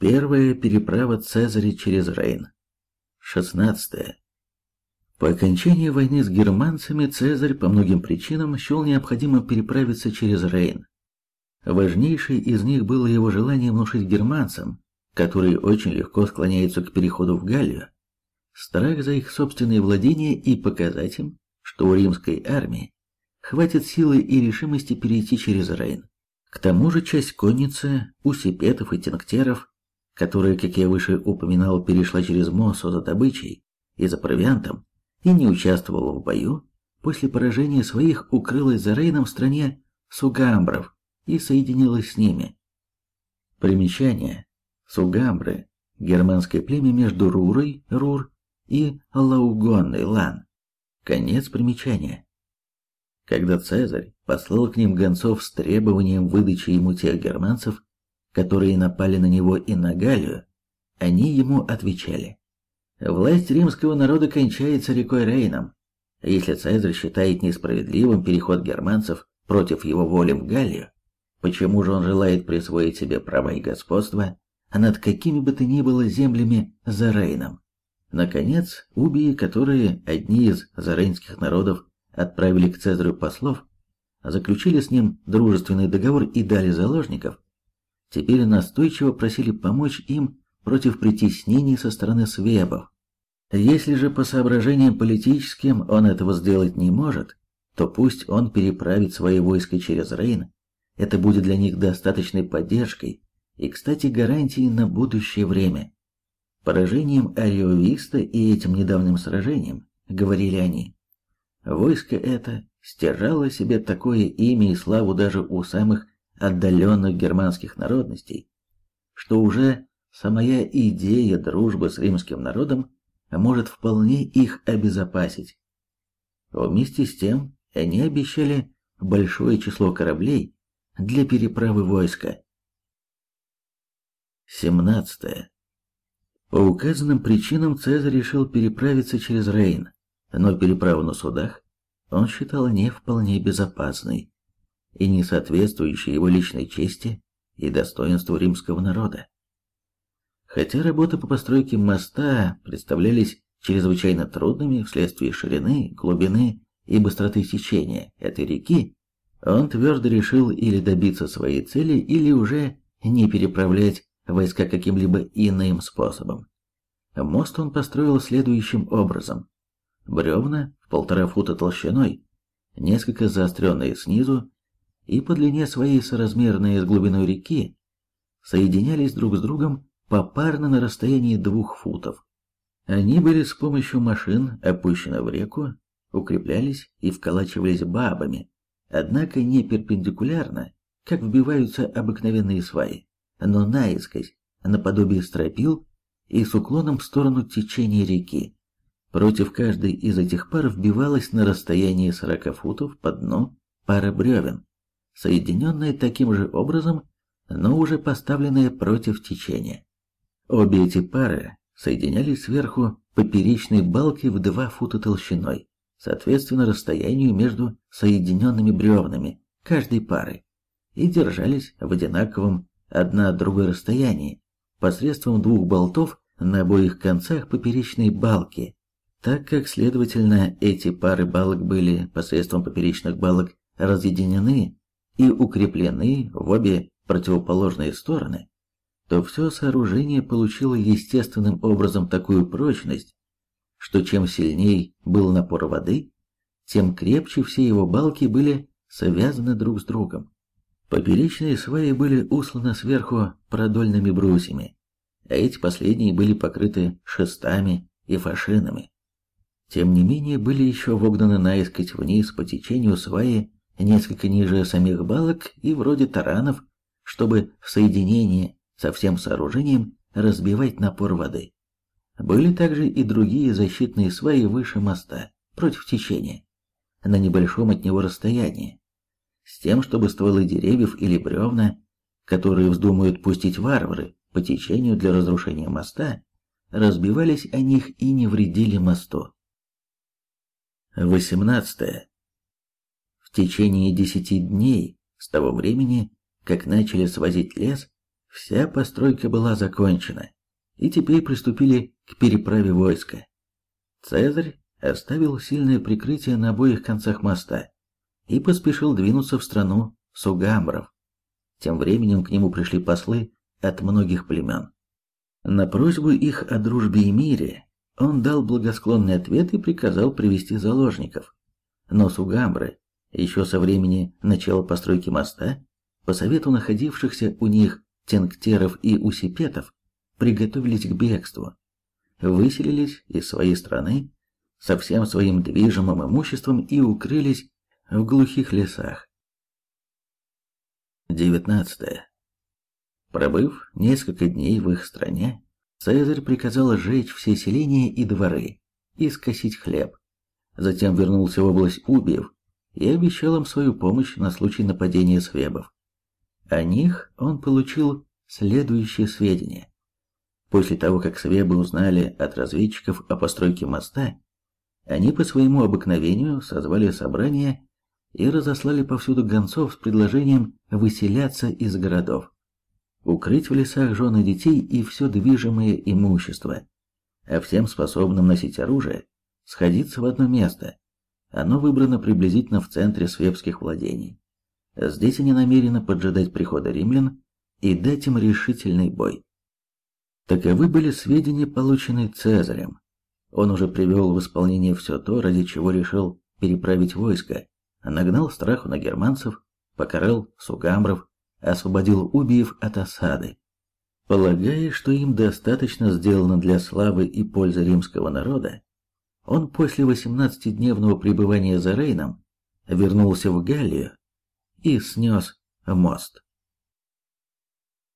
Первая переправа Цезаря через Рейн. 16. По окончании войны с германцами Цезарь по многим причинам счел необходимым переправиться через Рейн. Важнейшее из них было его желание внушить германцам, которые очень легко склоняются к переходу в Галлию, страх за их собственные владения и показать им, что у римской армии хватит силы и решимости перейти через Рейн. К тому же часть конницы, усипетов и тенктеров, которая, как я выше упоминал, перешла через Моссу за добычей и за провиантом, и не участвовала в бою, после поражения своих укрылась за Рейном в стране сугамбров и соединилась с ними. Примечание. Сугамбры – германское племя между Рурой, Рур, и Лаугонной, Лан. Конец примечания. Когда Цезарь послал к ним гонцов с требованием выдачи ему тех германцев, которые напали на него и на Галлию, они ему отвечали. Власть римского народа кончается рекой Рейном. Если Цезарь считает несправедливым переход германцев против его воли в Галлию, почему же он желает присвоить себе права и господство над какими бы то ни было землями за Рейном. Наконец, убии, которые одни из зарейнских народов отправили к Цезарю послов, заключили с ним дружественный договор и дали заложников, теперь настойчиво просили помочь им против притеснений со стороны свебов. Если же по соображениям политическим он этого сделать не может, то пусть он переправит свои войска через Рейн, это будет для них достаточной поддержкой и, кстати, гарантии на будущее время. Поражением Ариовиста и этим недавним сражением, говорили они, войско это стяжало себе такое имя и славу даже у самых отдаленных германских народностей, что уже самая идея дружбы с римским народом может вполне их обезопасить. Вместе с тем они обещали большое число кораблей для переправы войска. 17. По указанным причинам Цезарь решил переправиться через Рейн, но переправу на судах он считал не вполне безопасной и не соответствующей его личной чести и достоинству римского народа. Хотя работы по постройке моста представлялись чрезвычайно трудными вследствие ширины, глубины и быстроты течения этой реки, он твердо решил или добиться своей цели, или уже не переправлять войска каким-либо иным способом. Мост он построил следующим образом. Бревна в полтора фута толщиной, несколько заостренные снизу и по длине своей соразмерные с глубиной реки, соединялись друг с другом попарно на расстоянии двух футов. Они были с помощью машин опущены в реку, укреплялись и вколачивались бабами, однако не перпендикулярно, как вбиваются обыкновенные сваи но наискось, наподобие стропил и с уклоном в сторону течения реки. Против каждой из этих пар вбивалась на расстоянии 40 футов по дну пара бревен, соединенная таким же образом, но уже поставленная против течения. Обе эти пары соединялись сверху поперечной балкой в 2 фута толщиной, соответственно расстоянию между соединенными бревнами каждой пары, и держались в одинаковом одна от другой расстоянии, посредством двух болтов на обоих концах поперечной балки. Так как, следовательно, эти пары балок были посредством поперечных балок разъединены и укреплены в обе противоположные стороны, то все сооружение получило естественным образом такую прочность, что чем сильней был напор воды, тем крепче все его балки были связаны друг с другом. Поперечные сваи были усланы сверху продольными брусьями, а эти последние были покрыты шестами и фашинами. Тем не менее, были еще вогнаны наискось вниз по течению сваи несколько ниже самих балок и вроде таранов, чтобы в соединении со всем сооружением разбивать напор воды. Были также и другие защитные сваи выше моста, против течения, на небольшом от него расстоянии, с тем, чтобы стволы деревьев или бревна, которые вздумают пустить варвары по течению для разрушения моста, разбивались о них и не вредили мосту. 18. Течение десяти дней с того времени, как начали свозить лес, Вся постройка была закончена, и теперь приступили к переправе войска. Цезарь оставил сильное прикрытие на обоих концах моста и поспешил двинуться в страну сугамбров. Тем временем к нему пришли послы от многих племен. На просьбу их о дружбе и мире он дал благосклонный ответ и приказал привести заложников. Но сугамбры, еще со времени начала постройки моста, по совету находившихся у них тенктеров и усипетов, приготовились к бегству, выселились из своей страны со всем своим движимым имуществом и укрылись в глухих лесах. 19. Пробыв несколько дней в их стране, Цезарь приказал сжечь все селения и дворы и скосить хлеб. Затем вернулся в область Убиев и обещал им свою помощь на случай нападения свебов. О них он получил следующие сведения. После того, как свебы узнали от разведчиков о постройке моста, они по своему обыкновению созвали собрание и разослали повсюду гонцов с предложением выселяться из городов, укрыть в лесах жены детей и все движимое имущество, а всем способным носить оружие сходиться в одно место. Оно выбрано приблизительно в центре свебских владений. Здесь они намерены поджидать прихода римлян и дать им решительный бой. Таковы были сведения, полученные Цезарем. Он уже привел в исполнение все то, ради чего решил переправить войско, нагнал страху на германцев, покарал сугамбров, освободил убиев от осады. Полагая, что им достаточно сделано для славы и пользы римского народа, он после 18-дневного пребывания за Рейном вернулся в Галлию и снес мост.